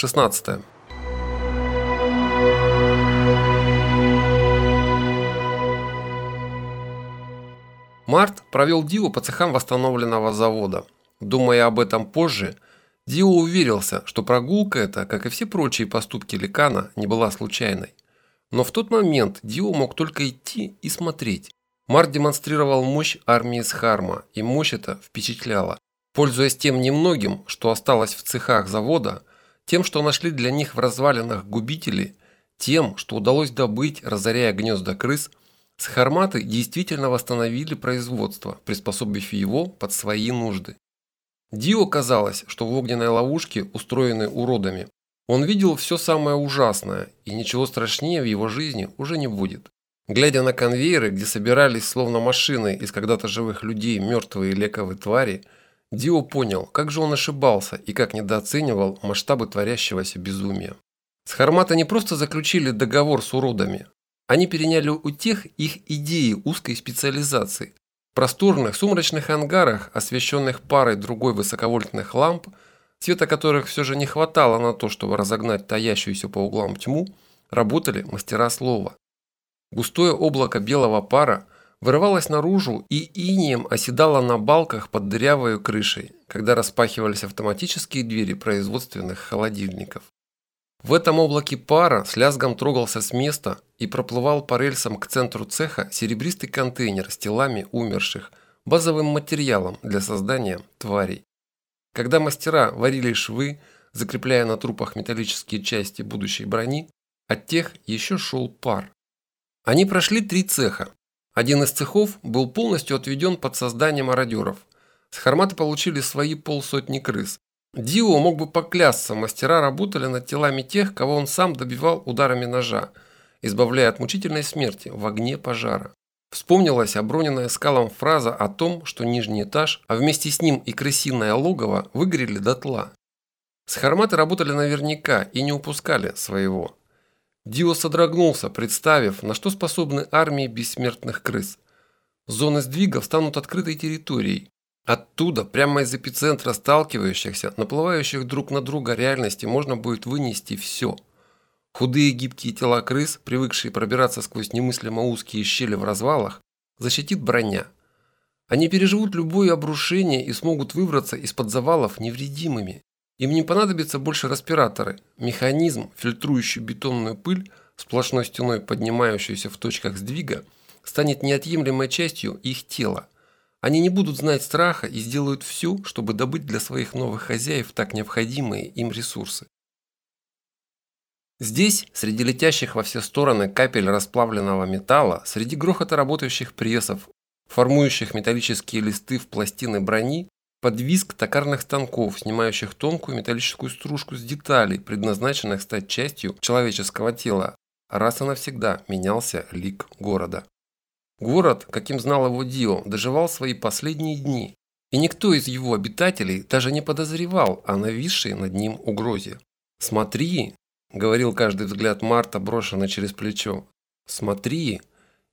Глава 16. Март провел Дио по цехам восстановленного завода. Думая об этом позже, Дио уверился, что прогулка эта, как и все прочие поступки Ликана, не была случайной. Но в тот момент Дио мог только идти и смотреть. Март демонстрировал мощь армии Схарма, и мощь эта впечатляла. Пользуясь тем немногим, что осталось в цехах завода, тем, что нашли для них в развалинах губители, тем, что удалось добыть, разоряя гнезда крыс, схарматы действительно восстановили производство, приспособив его под свои нужды. Дио казалось, что в огненной ловушке, устроенной уродами, он видел все самое ужасное, и ничего страшнее в его жизни уже не будет. Глядя на конвейеры, где собирались словно машины из когда-то живых людей мертвые лековые твари, Дио понял, как же он ошибался и как недооценивал масштабы творящегося безумия. Схарматы не просто заключили договор с уродами, они переняли у тех их идеи узкой специализации. В просторных сумрачных ангарах, освещенных парой другой высоковольтных ламп, света которых все же не хватало на то, чтобы разогнать таящуюся по углам тьму, работали мастера слова. Густое облако белого пара – вырывалась наружу и инием оседала на балках под дырявой крышей, когда распахивались автоматические двери производственных холодильников. В этом облаке пара с лязгом трогался с места и проплывал по рельсам к центру цеха серебристый контейнер с телами умерших, базовым материалом для создания тварей. Когда мастера варили швы, закрепляя на трупах металлические части будущей брони, от тех еще шел пар. Они прошли три цеха, один из цехов был полностью отведен под создание мародеров. Схарматы получили свои полсотни крыс. Дио мог бы поклясться, мастера работали над телами тех, кого он сам добивал ударами ножа, избавляя от мучительной смерти в огне пожара. Вспомнилась оброненная скалом фраза о том, что нижний этаж, а вместе с ним и крысиное логово выгорели дотла. Схарматы работали наверняка и не упускали своего. Дио содрогнулся, представив, на что способны армии бессмертных крыс. Зоны сдвигов станут открытой территорией. Оттуда, прямо из эпицентра сталкивающихся, наплывающих друг на друга реальности, можно будет вынести все. Худые гибкие тела крыс, привыкшие пробираться сквозь немыслимо узкие щели в развалах, защитит броня. Они переживут любое обрушение и смогут выбраться из-под завалов невредимыми. Им не понадобятся больше респираторы. Механизм, фильтрующий бетонную пыль, сплошной стеной поднимающуюся в точках сдвига, станет неотъемлемой частью их тела. Они не будут знать страха и сделают все, чтобы добыть для своих новых хозяев так необходимые им ресурсы. Здесь, среди летящих во все стороны капель расплавленного металла, среди грохота работающих прессов, формующих металлические листы в пластины брони, под визг токарных станков, снимающих тонкую металлическую стружку с деталей, предназначенных стать частью человеческого тела, раз и навсегда менялся лик города. Город, каким знал его Дио, доживал свои последние дни, и никто из его обитателей даже не подозревал о нависшей над ним угрозе. «Смотри», – говорил каждый взгляд Марта, брошенный через плечо, – «смотри».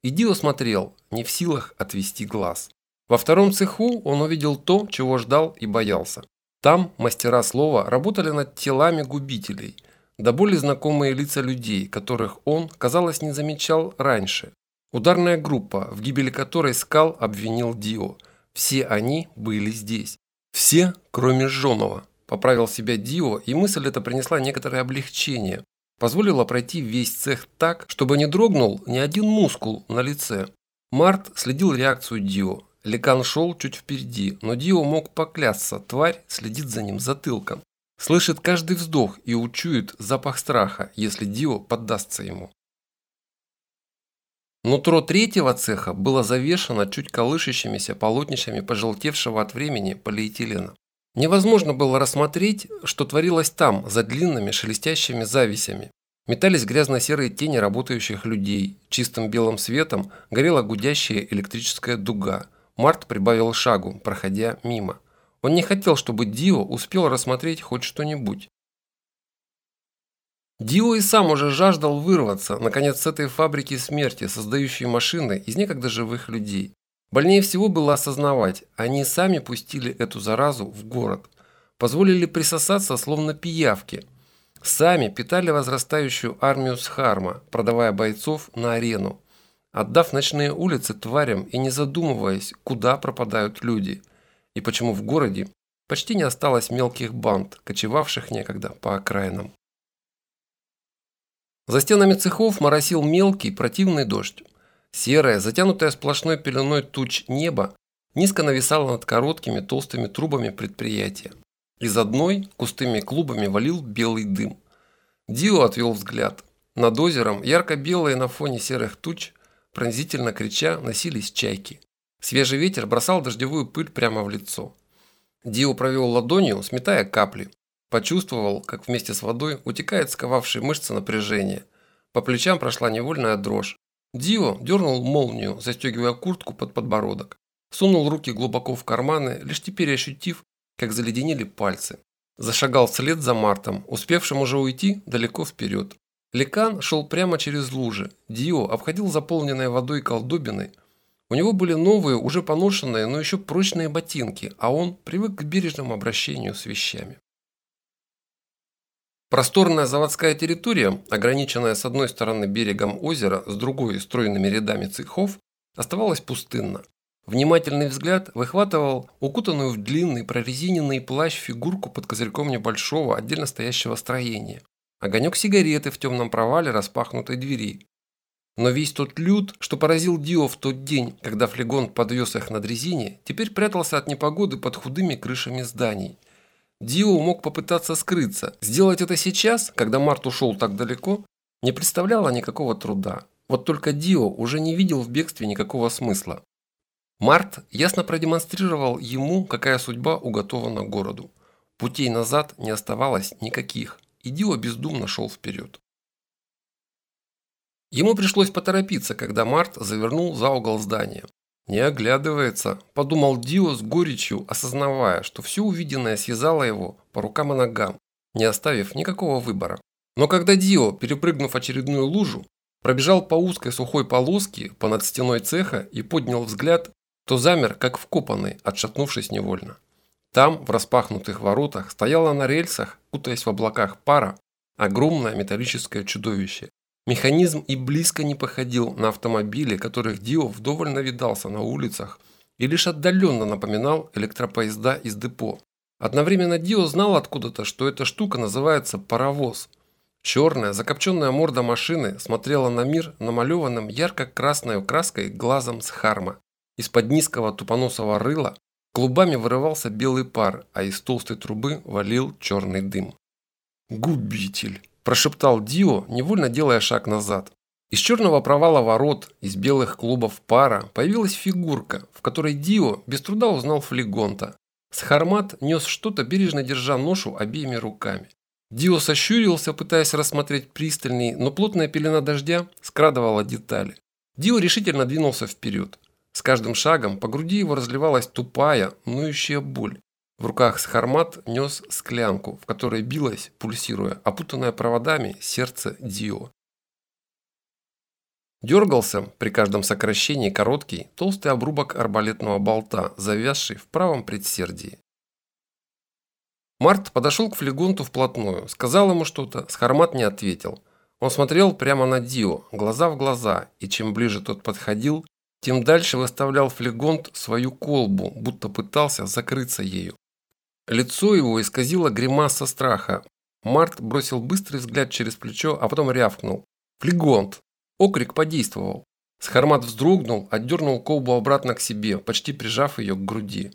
И Дио смотрел, не в силах отвести глаз. Во втором цеху он увидел то, чего ждал и боялся. Там мастера слова работали над телами губителей, да более знакомые лица людей, которых он, казалось, не замечал раньше. Ударная группа, в гибели которой Скал обвинил Дио. Все они были здесь. Все, кроме Жонова. Поправил себя Дио, и мысль эта принесла некоторое облегчение. Позволила пройти весь цех так, чтобы не дрогнул ни один мускул на лице. Март следил реакцию Дио. Ликан шел чуть впереди, но Дио мог поклясться, тварь следит за ним затылком. Слышит каждый вздох и учует запах страха, если Дио поддастся ему. Нутро третьего цеха было завешено чуть колышащимися полотнищами пожелтевшего от времени полиэтилена. Невозможно было рассмотреть, что творилось там, за длинными шелестящими зависями. Метались грязно-серые тени работающих людей, чистым белым светом горела гудящая электрическая дуга – Март прибавил шагу, проходя мимо. Он не хотел, чтобы Дио успел рассмотреть хоть что-нибудь. Дио и сам уже жаждал вырваться, наконец, с этой фабрики смерти, создающей машины из некогда живых людей. Больнее всего было осознавать, они сами пустили эту заразу в город. позволили присосаться словно пиявки. Сами питали возрастающую армию Схарма, продавая бойцов на арену, отдав ночные улицы тварям и не задумываясь, куда пропадают люди, и почему в городе почти не осталось мелких банд, кочевавших некогда по окраинам. За стенами цехов моросил мелкий противный дождь. Серое, затянутое сплошной пеленой туч небо низко нависало над короткими толстыми трубами предприятия. Из одной густыми клубами валил белый дым. Дио отвел взгляд. Над озером, ярко-белые на фоне серых туч, пронзительно крича, носились чайки. Свежий ветер бросал дождевую пыль прямо в лицо. Дио провел ладонью, сметая капли. Почувствовал, как вместе с водой утекает сковавшие мышцы напряжение. По плечам прошла невольная дрожь. Дио дернул молнию, застегивая куртку под подбородок. Сунул руки глубоко в карманы, лишь теперь ощутив, как заледенели пальцы. Зашагал вслед за Мартом, успевшим уже уйти далеко вперед. Лекан шел прямо через лужи. Дио обходил заполненные водой колдобины. У него были новые, уже поношенные, но еще прочные ботинки, а он привык к бережному обращению с вещами. Просторная заводская территория, ограниченная с одной стороны берегом озера, с другой – стройными рядами цехов, оставалась пустынна. Внимательный взгляд выхватывал укутанную в длинный прорезиненный плащ фигурку под козырьком небольшого отдельно стоящего строения. Огонек сигареты в темном провале распахнутой двери. Но весь тот люд, что поразил Дио в тот день, когда флегон подвез их на дрезине, теперь прятался от непогоды под худыми крышами зданий. Дио мог попытаться скрыться. Сделать это сейчас, когда Март ушел так далеко, не представляло никакого труда. Вот только Дио уже не видел в бегстве никакого смысла. Март ясно продемонстрировал ему, какая судьба уготована городу. Путей назад не оставалось никаких, Дио бездумно шел вперед. Ему пришлось поторопиться, когда Март завернул за угол здания. «Не оглядывается», – подумал Дио с горечью, осознавая, что все увиденное связало его по рукам и ногам, не оставив никакого выбора. Но когда Дио, перепрыгнув очередную лужу, пробежал по узкой сухой полоске понад стеной цеха и поднял взгляд, то замер, как вкопанный, отшатнувшись невольно. Там, в распахнутых воротах, стояло на рельсах, кутаясь в облаках пара, огромное металлическое чудовище. Механизм и близко не походил на автомобили, которых Дио вдоволь навидался на улицах, и лишь отдаленно напоминал электропоезда из депо. Одновременно Дио знал откуда-то, что эта штука называется паровоз. Черная, закопченная морда машины смотрела на мир намалеванным ярко-красной краской глазом с харма. Из-под низкого тупоносого рыла клубами вырывался белый пар, а из толстой трубы валил черный дым. «Губитель!» – прошептал Дио, невольно делая шаг назад. Из черного провала ворот, из белых клубов пара появилась фигурка, в которой Дио без труда узнал флегонта. Схармат нес что-то, бережно держа ношу обеими руками. Дио сощурился, пытаясь рассмотреть пристальный, но плотная пелена дождя скрадывала детали. Дио решительно двинулся вперед. С каждым шагом по груди его разливалась тупая, ноющая боль. В руках Схармат нес склянку, в которой билось, пульсируя, опутанное проводами сердце Дио. Дергался при каждом сокращении короткий, толстый обрубок арбалетного болта, завязший в правом предсердии. Март подошел к флегонту вплотную, сказал ему что-то, Схармат не ответил. Он смотрел прямо на Дио, глаза в глаза, и чем ближе тот подходил, тем дальше выставлял флегонт свою колбу, будто пытался закрыться ею. Лицо его исказило гримаса страха. Март бросил быстрый взгляд через плечо, а потом рявкнул. «Флегонт!» Окрик подействовал. Схармат вздрогнул, отдернул колбу обратно к себе, почти прижав ее к груди.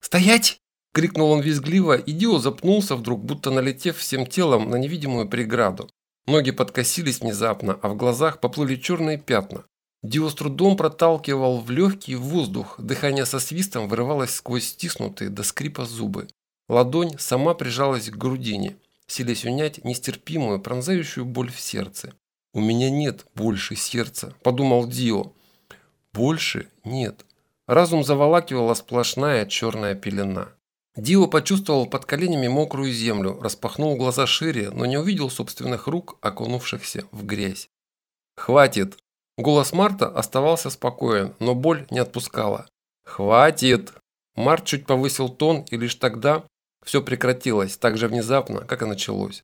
«Стоять!» – крикнул он визгливо, и Дио запнулся вдруг, будто налетев всем телом на невидимую преграду. Ноги подкосились внезапно, а в глазах поплыли черные пятна. Дио с трудом проталкивал в легкий воздух, дыхание со свистом вырывалось сквозь стиснутые до скрипа зубы. Ладонь сама прижалась к грудине, силясь унять нестерпимую, пронзающую боль в сердце. «У меня нет больше сердца», – подумал Дио. «Больше нет». Разум заволакивала сплошная черная пелена. Дио почувствовал под коленями мокрую землю, распахнул глаза шире, но не увидел собственных рук, окунувшихся в грязь. «Хватит!» Голос Марта оставался спокоен, но боль не отпускала. «Хватит!» Март чуть повысил тон, и лишь тогда Все прекратилось так же внезапно, как и началось.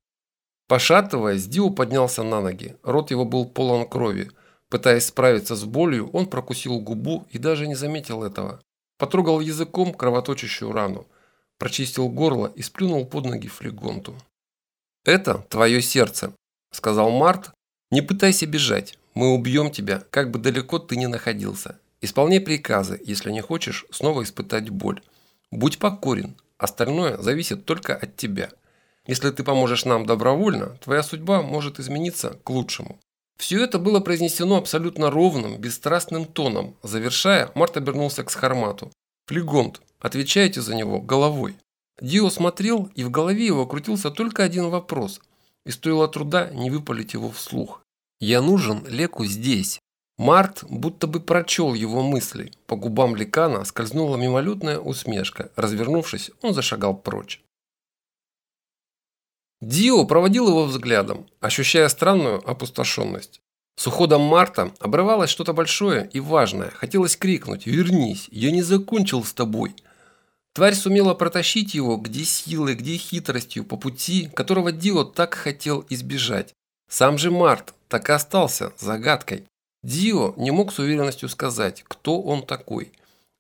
Пошатываясь, Дио поднялся на ноги. Рот его был полон крови. Пытаясь справиться с болью, он прокусил губу и даже не заметил этого. Потрогал языком кровоточащую рану, прочистил горло и сплюнул под ноги флегонту. «Это твое сердце», – сказал Март. «Не пытайся бежать. Мы убьем тебя, как бы далеко ты ни находился. Исполняй приказы, если не хочешь снова испытать боль. Будь покорен, остальное зависит только от тебя. Если ты поможешь нам добровольно, твоя судьба может измениться к лучшему. Все это было произнесено абсолютно ровным, бесстрастным тоном. Завершая, Март обернулся к Схармату. «Флегонт, отвечайте за него головой». Дио смотрел, и в голове его крутился только один вопрос, и стоило труда не выпалить его вслух. «Я нужен Леку здесь». Март будто бы прочел его мысли. По губам Ликана скользнула мимолетная усмешка. Развернувшись, он зашагал прочь. Дио проводил его взглядом, ощущая странную опустошенность. С уходом Марта обрывалось что-то большое и важное. Хотелось крикнуть «Вернись! Я не закончил с тобой!» Тварь сумела протащить его где силой, где хитростью по пути, которого Дио так хотел избежать. Сам же Март так и остался загадкой. Дио не мог с уверенностью сказать, кто он такой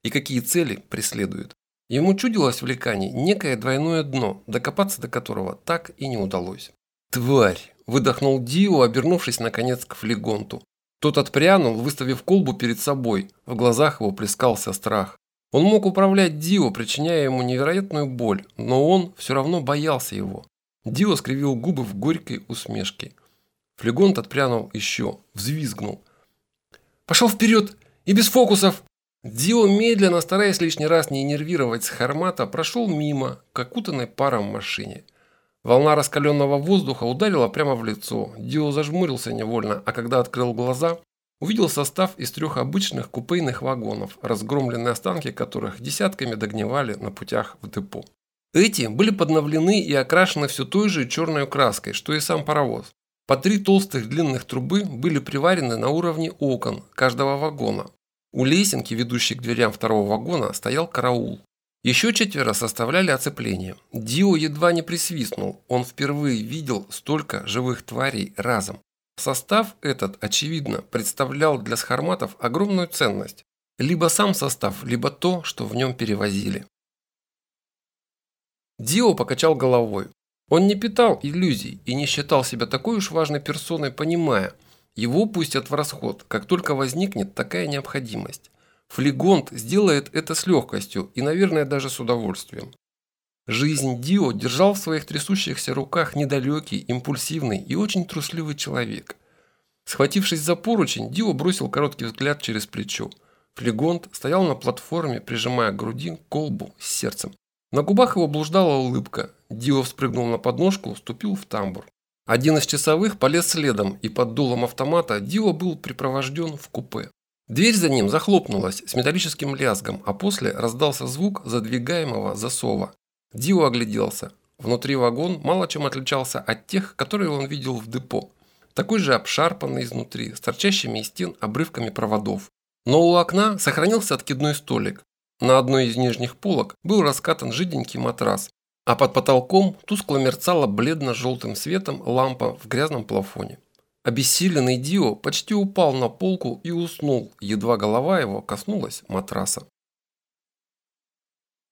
и какие цели преследует. Ему чудилось в Ликане некое двойное дно, докопаться до которого так и не удалось. «Тварь!» – выдохнул Дио, обернувшись наконец к флегонту. Тот отпрянул, выставив колбу перед собой. В глазах его плескался страх. Он мог управлять Дио, причиняя ему невероятную боль, но он все равно боялся его. Дио скривил губы в горькой усмешке. Флегонт отпрянул еще, взвизгнул. «Пошел вперед! И без фокусов!» Дио медленно, стараясь лишний раз не нервировать с Хармата, прошел мимо к окутанной паром машине. Волна раскаленного воздуха ударила прямо в лицо. Дио зажмурился невольно, а когда открыл глаза, увидел состав из трех обычных купейных вагонов, разгромленные останки которых десятками догнивали на путях в депо. Эти были подновлены и окрашены все той же черной краской, что и сам паровоз. По три толстых длинных трубы были приварены на уровне окон каждого вагона, у лесенки, ведущей к дверям второго вагона, стоял караул. Еще четверо составляли оцепление. Дио едва не присвистнул. Он впервые видел столько живых тварей разом. Состав этот, очевидно, представлял для схарматов огромную ценность. Либо сам состав, либо то, что в нем перевозили. Дио покачал головой. Он не питал иллюзий и не считал себя такой уж важной персоной, понимая – его пустят в расход, как только возникнет такая необходимость. Флегонт сделает это с легкостью и, наверное, даже с удовольствием. Жизнь Дио держал в своих трясущихся руках недалекий, импульсивный и очень трусливый человек. Схватившись за поручень, Дио бросил короткий взгляд через плечо. Флегонт стоял на платформе, прижимая к груди колбу с сердцем. На губах его блуждала улыбка. Дио спрыгнул на подножку, вступил в тамбур. Один из часовых полез следом, и под дулом автомата Дио был припровожден в купе. Дверь за ним захлопнулась с металлическим лязгом, а после раздался звук задвигаемого засова. Дио огляделся. Внутри вагон мало чем отличался от тех, которые он видел в депо. Такой же обшарпанный изнутри, с торчащими из стен обрывками проводов. Но у окна сохранился откидной столик. На одной из нижних полок был раскатан жиденький матрас, а под потолком тускло мерцала бледно-желтым светом лампа в грязном плафоне. Обессиленный Дио почти упал на полку и уснул, едва голова его коснулась матраса.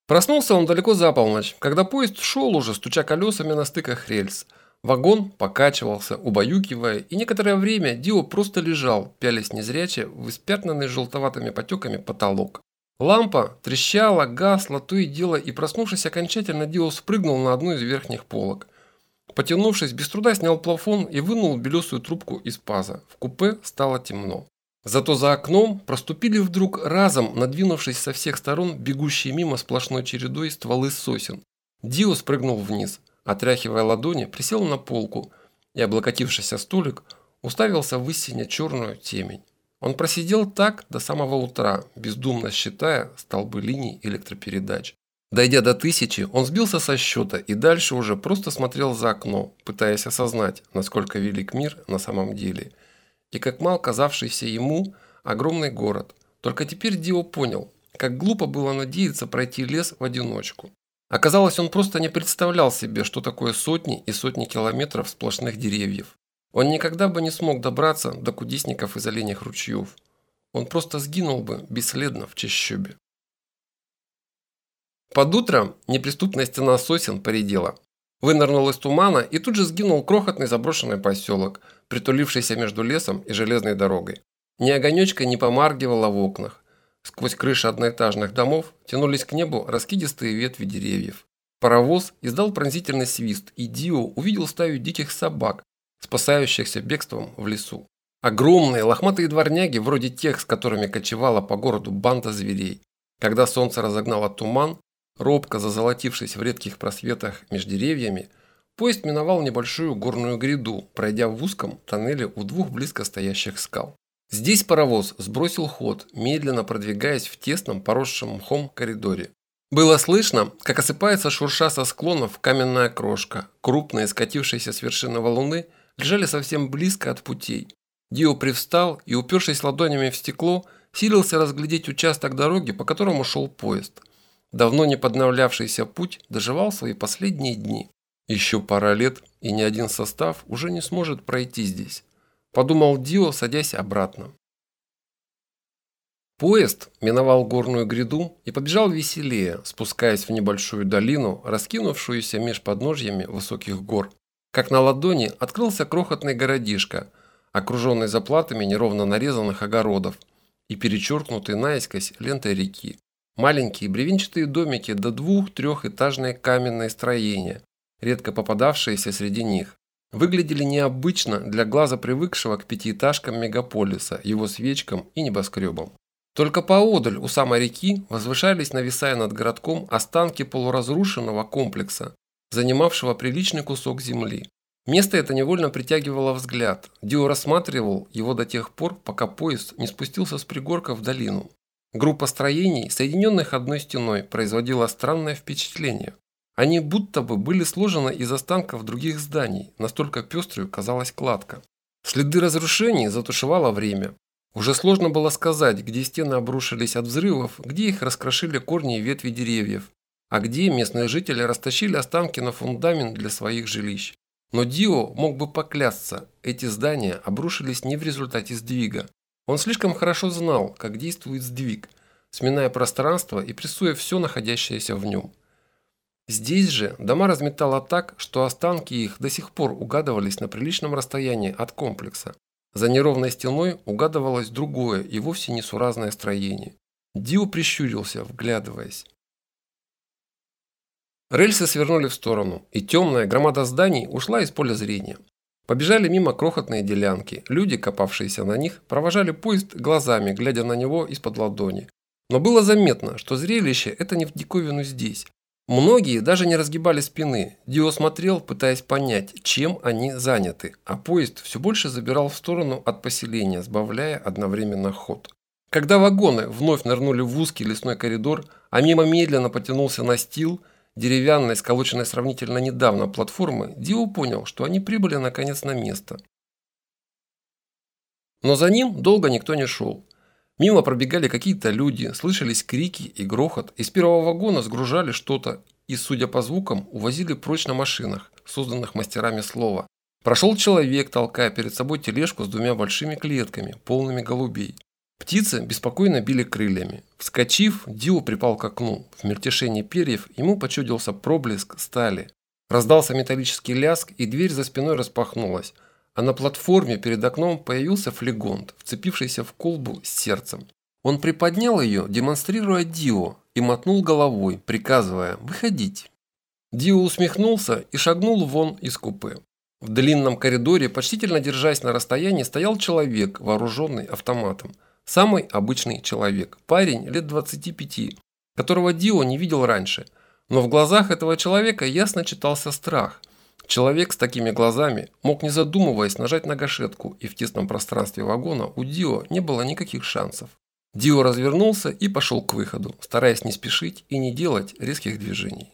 Проснулся он далеко за полночь, когда поезд шел уже, стуча колесами на стыках рельс. Вагон покачивался, убаюкивая, и некоторое время Дио просто лежал, пялясь незряче в испятнанный желтоватыми потеками потолок. Лампа трещала, гасла, то и дело, и проснувшись окончательно, Дио спрыгнул на одну из верхних полок. Потянувшись, без труда снял плафон и вынул белесую трубку из паза. В купе стало темно. Зато за окном проступили вдруг разом, надвинувшись со всех сторон, бегущие мимо сплошной чередой стволы сосен. Дио спрыгнул вниз, отряхивая ладони, присел на полку и, облокотившись о столик, уставился в истине черную темень. Он просидел так до самого утра, бездумно считая столбы линий электропередач. Дойдя до тысячи, он сбился со счета и дальше уже просто смотрел за окно, пытаясь осознать, насколько велик мир на самом деле. И как мал казавшийся ему огромный город. Только теперь Дио понял, как глупо было надеяться пройти лес в одиночку. Оказалось, он просто не представлял себе, что такое сотни и сотни километров сплошных деревьев. Он никогда бы не смог добраться до кудесников из оленях ручьев. Он просто сгинул бы бесследно в чащобе. Под утро неприступная стена сосен поредела. Вынырнул из тумана и тут же сгинул крохотный заброшенный поселок, притулившийся между лесом и железной дорогой. Ни огонечка не помаргивало в окнах. Сквозь крыши одноэтажных домов тянулись к небу раскидистые ветви деревьев. Паровоз издал пронзительный свист, и Дио увидел стаю диких собак, спасающихся бегством в лесу. Огромные лохматые дворняги, вроде тех, с которыми кочевала по городу банда зверей. Когда солнце разогнало туман, робко зазолотившись в редких просветах между деревьями, поезд миновал небольшую горную гряду, пройдя в узком тоннеле у двух близко стоящих скал. Здесь паровоз сбросил ход, медленно продвигаясь в тесном, поросшем мхом коридоре. Было слышно, как осыпается шурша со склонов каменная крошка. Крупные, скатившиеся с вершины валуны, лежали совсем близко от путей. Дио привстал и, упершись ладонями в стекло, силился разглядеть участок дороги, по которому шел поезд. Давно не подновлявшийся путь доживал свои последние дни. Еще пара лет, и ни один состав уже не сможет пройти здесь подумал Дио, садясь обратно. Поезд миновал горную гряду и побежал веселее, спускаясь в небольшую долину, раскинувшуюся меж подножьями высоких гор. Как на ладони открылся крохотный городишко, окруженный заплатами неровно нарезанных огородов и перечеркнутый наискось лентой реки. Маленькие бревенчатые домики до двух-трехэтажные каменные строения, редко попадавшиеся среди них выглядели необычно для глаза привыкшего к пятиэтажкам мегаполиса, его свечкам и небоскребам. Только поодаль у самой реки возвышались, нависая над городком, останки полуразрушенного комплекса, занимавшего приличный кусок земли. Место это невольно притягивало взгляд. Дио рассматривал его до тех пор, пока поезд не спустился с пригорка в долину. Группа строений, соединенных одной стеной, производила странное впечатление. Они будто бы были сложены из останков других зданий, настолько пеструю казалась кладка. Следы разрушений затушевало время. Уже сложно было сказать, где стены обрушились от взрывов, где их раскрошили корни и ветви деревьев, а где местные жители растащили останки на фундамент для своих жилищ. Но Дио мог бы поклясться, эти здания обрушились не в результате сдвига. Он слишком хорошо знал, как действует сдвиг, сминая пространство и прессуя все находящееся в нем. Здесь же дома разметало так, что останки их до сих пор угадывались на приличном расстоянии от комплекса. За неровной стеной угадывалось другое и вовсе несуразное строение. Дио прищурился, вглядываясь. Рельсы свернули в сторону, и темная громада зданий ушла из поля зрения. Побежали мимо крохотные делянки. Люди, копавшиеся на них, провожали поезд глазами, глядя на него из-под ладони. Но было заметно, что зрелище это не в диковину здесь, Многие даже не разгибали спины. Дио смотрел, пытаясь понять, чем они заняты, а поезд все больше забирал в сторону от поселения, сбавляя одновременно ход. Когда вагоны вновь нырнули в узкий лесной коридор, а мимо медленно потянулся настил, деревянной, сколоченной сравнительно недавно платформы, Дио понял, что они прибыли наконец на место. Но за ним долго никто не шел. Мимо пробегали какие-то люди, слышались крики и грохот. Из первого вагона сгружали что-то и, судя по звукам, увозили прочь на машинах, созданных мастерами слова. Прошел человек, толкая перед собой тележку с двумя большими клетками, полными голубей. Птицы беспокойно били крыльями. Вскочив, Дио припал к окну. В мельтешении перьев ему почудился проблеск стали. Раздался металлический ляск, и дверь за спиной распахнулась а на платформе перед окном появился флегонт, вцепившийся в колбу с сердцем. Он приподнял ее, демонстрируя Дио, и мотнул головой, приказывая «выходить». Дио усмехнулся и шагнул вон из купе. В длинном коридоре, почтительно держась на расстоянии, стоял человек, вооруженный автоматом. Самый обычный человек, парень лет 25, которого Дио не видел раньше. Но в глазах этого человека ясно читался страх – Человек с такими глазами мог не задумываясь нажать на гашетку, и в тесном пространстве вагона у Дио не было никаких шансов. Дио развернулся и пошел к выходу, стараясь не спешить и не делать резких движений.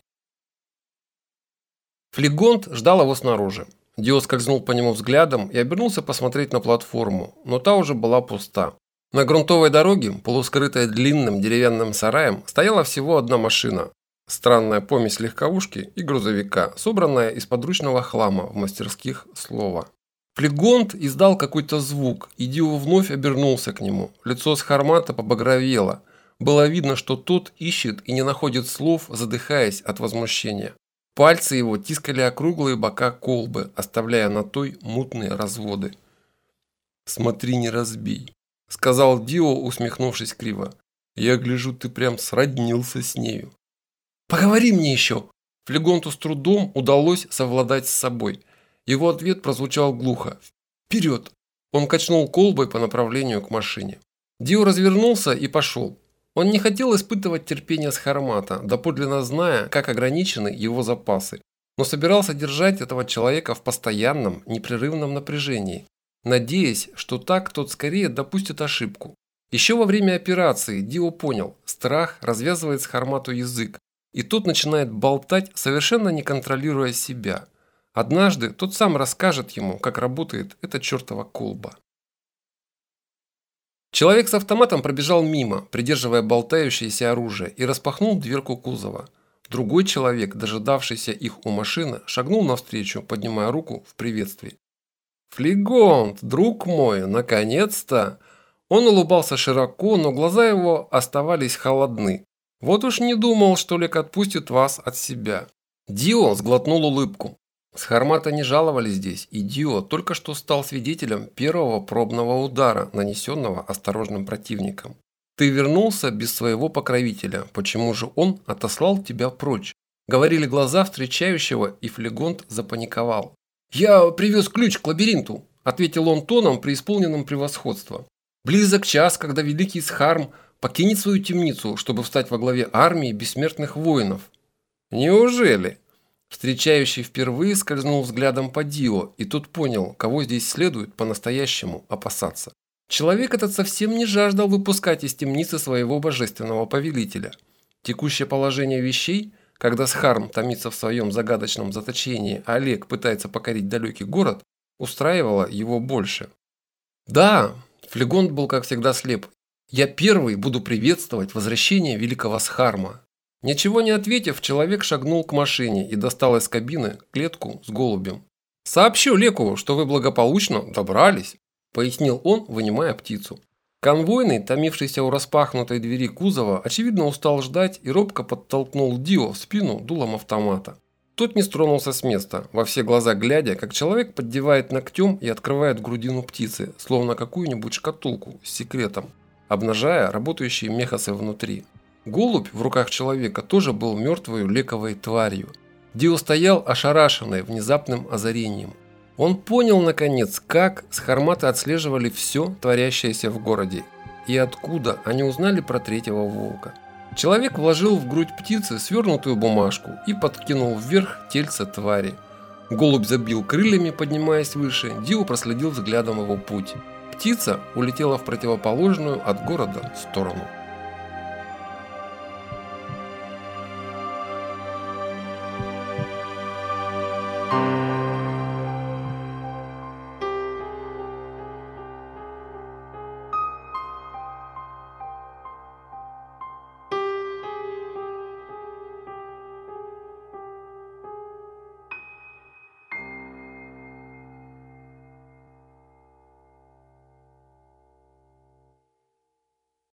Флегонт ждал его снаружи. Дио скользнул по нему взглядом и обернулся посмотреть на платформу, но та уже была пуста. На грунтовой дороге, полускрытой длинным деревянным сараем, стояла всего одна машина Странная помесь легковушки и грузовика, собранная из подручного хлама в мастерских слова. Флегонт издал какой-то звук, и Дио вновь обернулся к нему. Лицо с Хармата побагровело. Было видно, что тот ищет и не находит слов, задыхаясь от возмущения. Пальцы его тискали округлые бока колбы, оставляя на той мутные разводы. «Смотри, не разбей», – сказал Дио, усмехнувшись криво. «Я гляжу, ты прям сроднился с нею». «Поговори мне еще!» Флегонту с трудом удалось совладать с собой. Его ответ прозвучал глухо. «Вперед!» Он качнул колбой по направлению к машине. Дио развернулся и пошел. Он не хотел испытывать терпение с Хармата, доподлинно зная, как ограничены его запасы, но собирался держать этого человека в постоянном, непрерывном напряжении, надеясь, что так тот скорее допустит ошибку. Еще во время операции Дио понял, страх развязывает с Хармату язык, и тот начинает болтать, совершенно не контролируя себя. Однажды тот сам расскажет ему, как работает эта чертова колба. Человек с автоматом пробежал мимо, придерживая болтающееся оружие, и распахнул дверку кузова. Другой человек, дожидавшийся их у машины, шагнул навстречу, поднимая руку в приветствии. «Флегонт, друг мой, наконец-то!» Он улыбался широко, но глаза его оставались холодны. Вот уж не думал, что Лек отпустит вас от себя. Дио сглотнул улыбку. С Хармата не жаловали здесь, и Дио только что стал свидетелем первого пробного удара, нанесенного осторожным противником. Ты вернулся без своего покровителя, почему же он отослал тебя прочь? Говорили глаза встречающего, и Флегонт запаниковал. «Я привез ключ к лабиринту», – ответил он тоном, преисполненным превосходства. «Близок час, когда великий Схарм покинет свою темницу, чтобы встать во главе армии бессмертных воинов». «Неужели?» Встречающий впервые скользнул взглядом по Дио, и тут понял, кого здесь следует по-настоящему опасаться. Человек этот совсем не жаждал выпускать из темницы своего божественного повелителя. Текущее положение вещей, когда Схарм томится в своем загадочном заточении, а Олег пытается покорить далекий город, устраивало его больше. Да, Флегонт был как всегда слеп. Я первый буду приветствовать возвращение великого Схарма. Ничего не ответив, человек шагнул к машине и достал из кабины клетку с голубем. «Сообщу Леку, что вы благополучно добрались», – пояснил он, вынимая птицу. Конвойный, томившийся у распахнутой двери кузова, очевидно устал ждать и робко подтолкнул Дио в спину дулом автомата. Тот не стронулся с места, во все глаза глядя, как человек поддевает ногтем и открывает грудину птицы, словно какую-нибудь шкатулку с секретом, обнажая работающие мехасы внутри. Голубь в руках человека тоже был мертвой лековой тварью. Дио стоял ошарашенный внезапным озарением. Он понял, наконец, как с Хармата отслеживали все, творящееся в городе, и откуда они узнали про третьего волка. Человек вложил в грудь птицы свернутую бумажку и подкинул вверх тельце твари. Голубь забил крыльями, поднимаясь выше, Дио проследил взглядом его путь. Птица улетела в противоположную от города сторону.